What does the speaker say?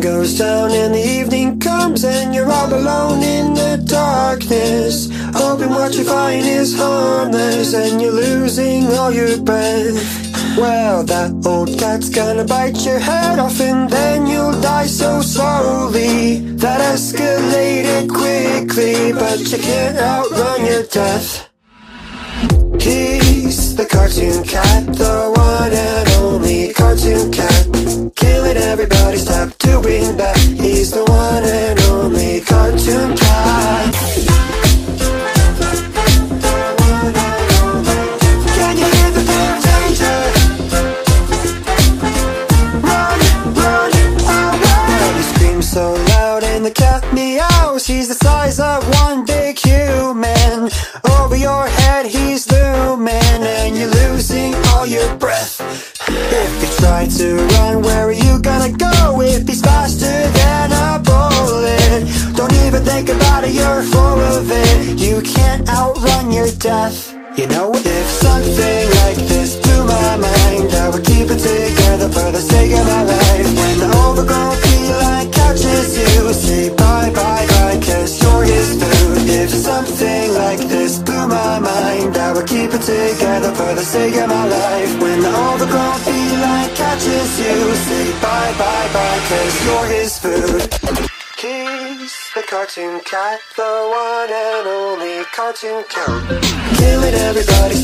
goes down and the evening comes and you're all alone in the darkness. Hoping what you find is harmless and you're losing all your breath. Well, that old cat's gonna bite your head off and then you'll die so slowly. That escalated quickly, but you can't outrun your death. He's the cartoon cat, the one and He's the size of one big human. Over your head he's looming and you're losing all your breath. If you try to run, where are you gonna go? If he's faster than a bullet, don't even think about it, you're full of it. You can't outrun your death. You know, if something like for the sake of my life. When the overgrown feline catches you, say bye bye bye, cause you're his food. Kiss the cartoon cat, the one and only cartoon cat. Killing everybody,